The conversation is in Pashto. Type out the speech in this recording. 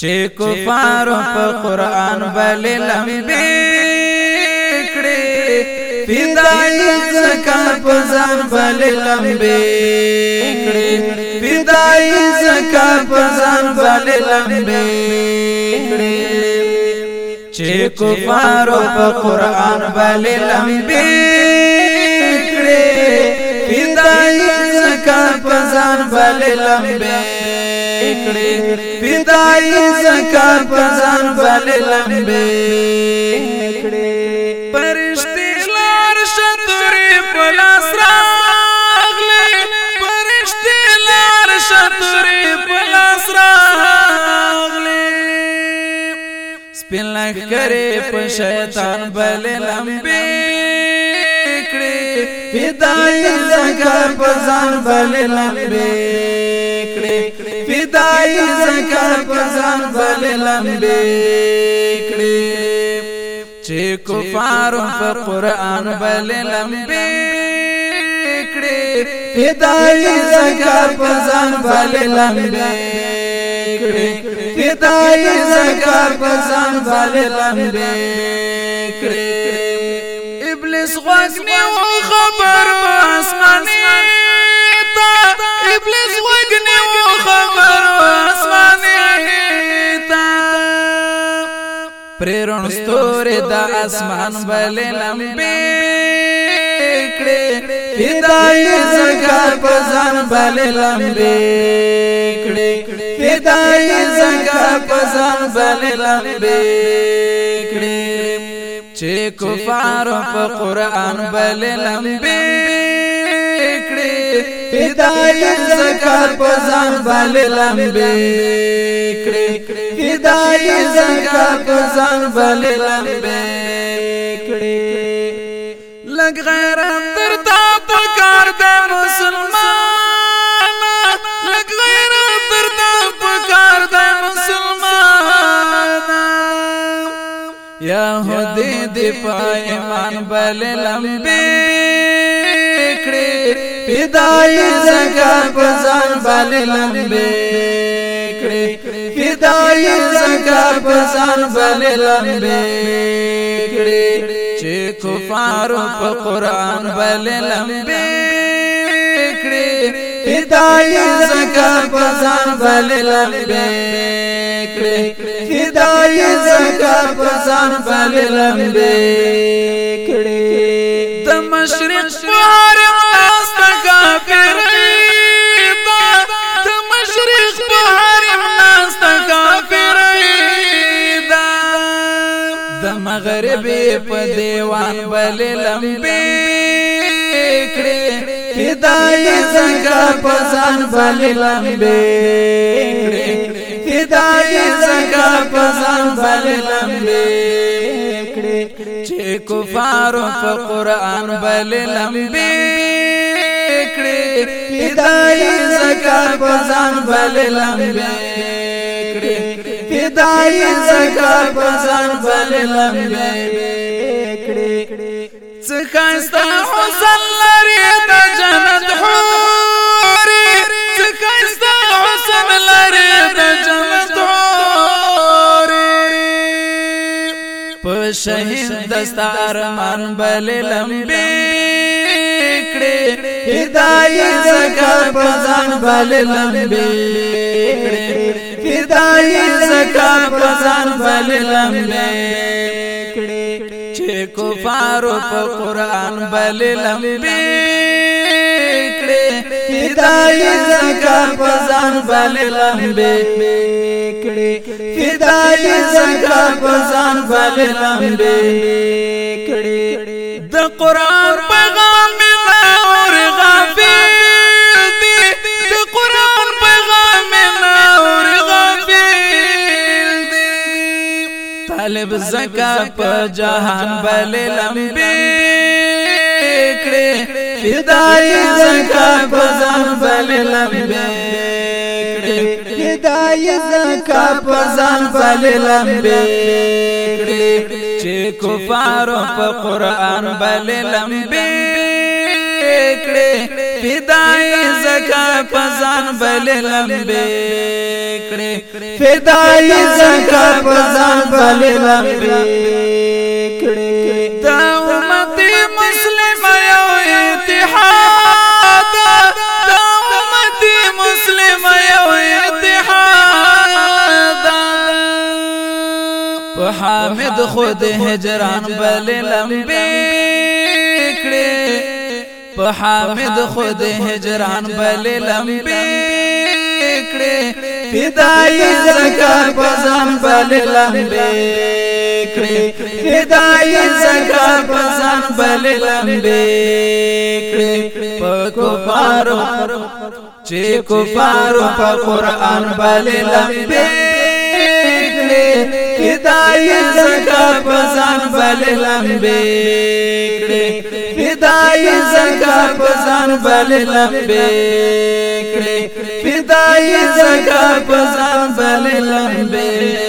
چې کفار په قران بل لمبه کړي پیدای زکا په ځان بل لمبه کړي پیدای زکا په ځان بل لمبه کړي چې کفار په قران بل لمبه کړي پیدای زکا په ځان بل لمبه کړې پیدای زکا پزان بل لمبه کړې پرشتي لار شتوري پلاس راغلې پرشتي لار شتوري پلاس راغلې سپین لخ کرے په شیطان بل لمبه پیدای زکر پزان بلی لمبی کړې فدای زکا پزان بل لمبې کړې چې کفار په قران بل لمبې کړې فدای زکا پزان بل لمبې کړې فدای زکا پزان بل لمبې کړې ابلیس غوښنه خبر اسمانه لګنی و خبر اسمانه تا پرېرون ستوره د اسمان بلې لمبې کړې فدای زنګار په ځان بلې لمبې کړې فدای زنګار په ځان بلې لمبې کړې چې کفار په قران بلې لمبې هدايت زکار پزان باندې لمبې کړې هدايت زکار پزان باندې لمبې کړې لګ غیرت درتا پکار د مسلمان لګ غیرت درتا پکار د مسلمان یا هدي د پایمان بل لمبې کړې فدای زکا پزان باندې لمبه کړې فدای زکا پزان باندې لمبه کړې چې کفار په قران باندې لمبه کړې فدای زکا پزان باندې لمبه کړې فدای زکا پزان باندې لمبه کړې د مشرق پاره مغربي په دیوان بل لمبي کړې هدايه څنګه په ځان بل لمبي کړې هدايه څنګه په ځان بل لمبي کړې چې کفار په قران بل لمبي کړې پیدای زکار پزان بل لمبه کړې پیدای زکار پزان بل لمبه کړې څخه ست حسن لري د جنت حوري څخه ست حسن لري د جنت حوري په شهید دستار مان بل لمبه کړې هدايت زکا پزان بل لمبې کړې هدايت زکا پزان بل لمبې کړې چې کفارو په قران بل لمبې کړې هدايت زکا پزان بل لمبې کړې هدايت زکا پزان بل لمبې کړې د قران زکا پا جہان بلی لمبی کڑی فدای زکا پا جہان بلی لمبی کڑی فدای زکا پا جہان بلی لمبی کڑی چې کفارو په قران بل لمبي کړې فدای زکا پزان بل لمبه کړې فدای زکا پزان بل لمبه کړې دا امت مسلمه یو اتحاد دا امت مسلمه یو اتحاد په حامد خود هجران بل لمبه په حامد خود هجران بل لمبي کړې فدای زکار پزام بل لمبي کړې فدای زکار پزام بل لمبي کړې په کفارو چې کفارو په قران بل لمبي کړې فدای زکار پزام بل لمبي فدای زکا پزان بل لمبه کړي فدای زکا پزان بل لمبه